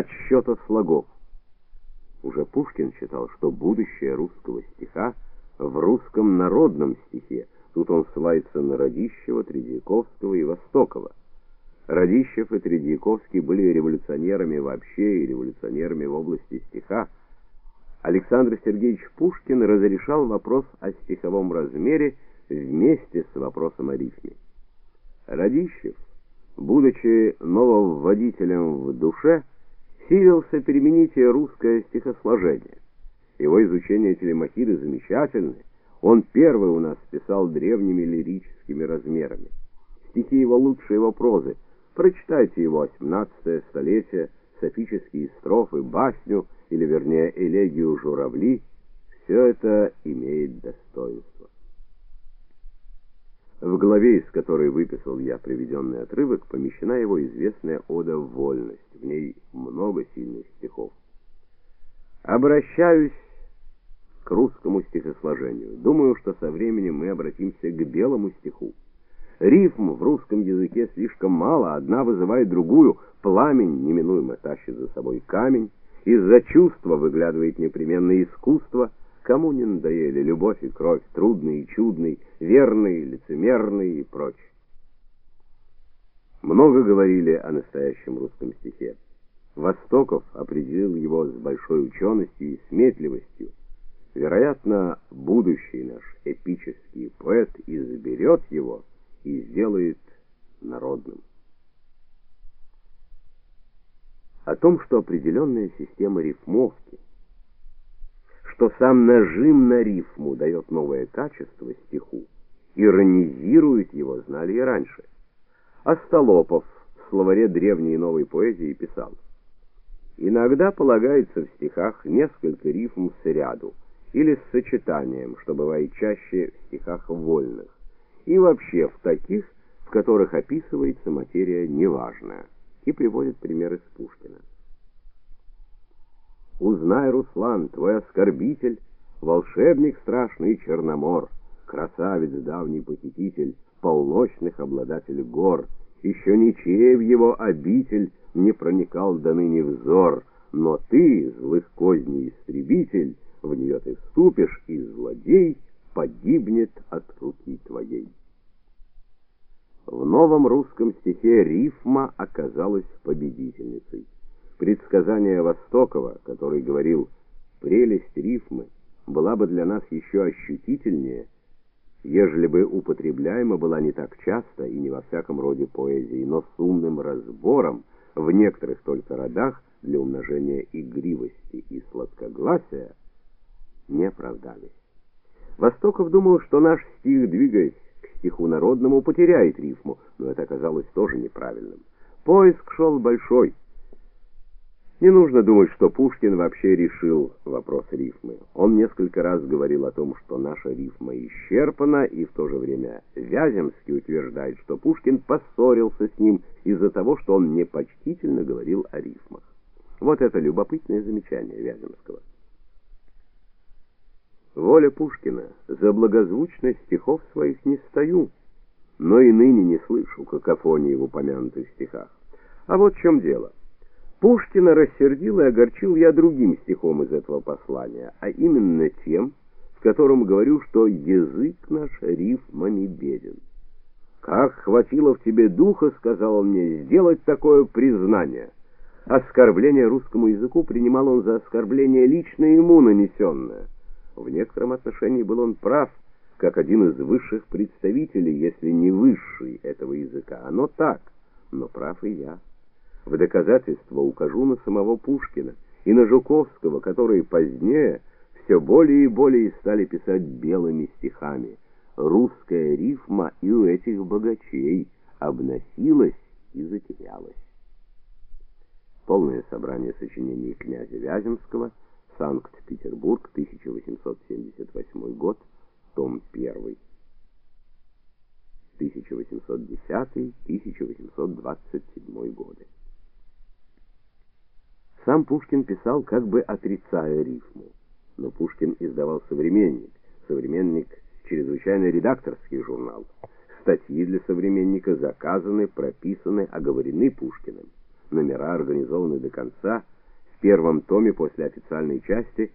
отсчета слогов. Уже Пушкин считал, что будущее русского стиха в русском народном стихе. Тут он ссылается на Радищева, Тредьяковского и Востокова. Радищев и Тредьяковский были революционерами вообще и революционерами в области стиха. Александр Сергеевич Пушкин разрешал вопрос о стиховом размере вместе с вопросом о рифме. Радищев, будучи нововводителем в душе, силился переменить русское стихосложение. Его изучение Телемахиды замечательное. Он первый у нас писал древними лирическими размерами. Стихи его лучше его прозы. Прочитайте его 18 столетие, софические строфы, басню или вернее элегию журавли. Все это имеет достоинство. В главе, из которой выписал я приведенный отрывок, помещена его известная ода «Вольность». В ней много сильных стихов. Обращаюсь к русскому стихосложению. Думаю, что со временем мы обратимся к белому стиху. Рифм в русском языке слишком мало, одна вызывает другую. Пламень неминуемо тащит за собой камень. Из-за чувства выглядывает непременно искусство – Кому не надоели любовь и кровь, трудный и чудный, верный, лицемерный и прочь. Много говорили о настоящем русском стихе. Востоков определил его с большой ученостью и сметливостью. Вероятно, будущий наш эпический поэт изберет его и сделает народным. О том, что определенная система рифмовки – что сам нажим на рифму дает новое качество стиху, иронизирует его, знали и раньше. Остолопов в словаре древней и новой поэзии писал: Иногда полагается в стихах несколько рифм с ряду или с сочетанием, что бывает чаще в стихах вольных, и вообще в таких, в которых описывается материя неважная, и приводит примеры с Пушкина. Узнай, Руслан, твой оскорбитель, волшебник страшный Черномор, красавец давний похититель, полночных обладатель гор. Еще ничей в его обитель не проникал до ныне взор, но ты, злых козней истребитель, в нее ты вступишь, и злодей погибнет от руки твоей. В новом русском стихе рифма оказалась победительницей предсказание Востокова, который говорил «прелесть рифмы была бы для нас еще ощутительнее», ежели бы употребляема была не так часто и не во всяком роде поэзии, но с умным разбором в некоторых только родах для умножения игривости и сладкогласия, не оправдались. Востоков думал, что наш стих, двигаясь к стиху народному, потеряет рифму, но это оказалось тоже неправильным. Поиск шел большой, не нужно думать, что Пушкин вообще решил вопрос рифмы. Он несколько раз говорил о том, что наша рифма исчерпана, и в то же время Вяземский утверждает, что Пушкин поссорился с ним из-за того, что он непочтительно говорил о рифмах. Вот это любопытное замечание Вяземского. Воля Пушкина, за благозвучность стихов своих не стою, но и ныне не слышу какофонии в упомянутых стихах. А вот в чем дело. Пушкина рассердил и огорчил я другим стихом из этого послания, а именно тем, в котором говорю, что язык наш рифмами беден. «Как хватило в тебе духа, — сказал он мне, — сделать такое признание». Оскорбление русскому языку принимал он за оскорбление лично ему нанесенное. В некотором отношении был он прав, как один из высших представителей, если не высший этого языка. Оно так, но прав и я. В доказательство укажу на самого Пушкина и на Жуковского, которые позднее все более и более стали писать белыми стихами. Русская рифма и у этих богачей обносилась и затерялась. Полное собрание сочинений князя Вяземского, Санкт-Петербург, 1878 год, том 1. 1810-1827 годы. Сам Пушкин писал, как бы отрицая рифму. Но Пушкин издавал «Современник». «Современник» — чрезвычайно редакторский журнал. Статьи для «Современника» заказаны, прописаны, оговорены Пушкиным. номера организованы до конца. В первом томе после официальной части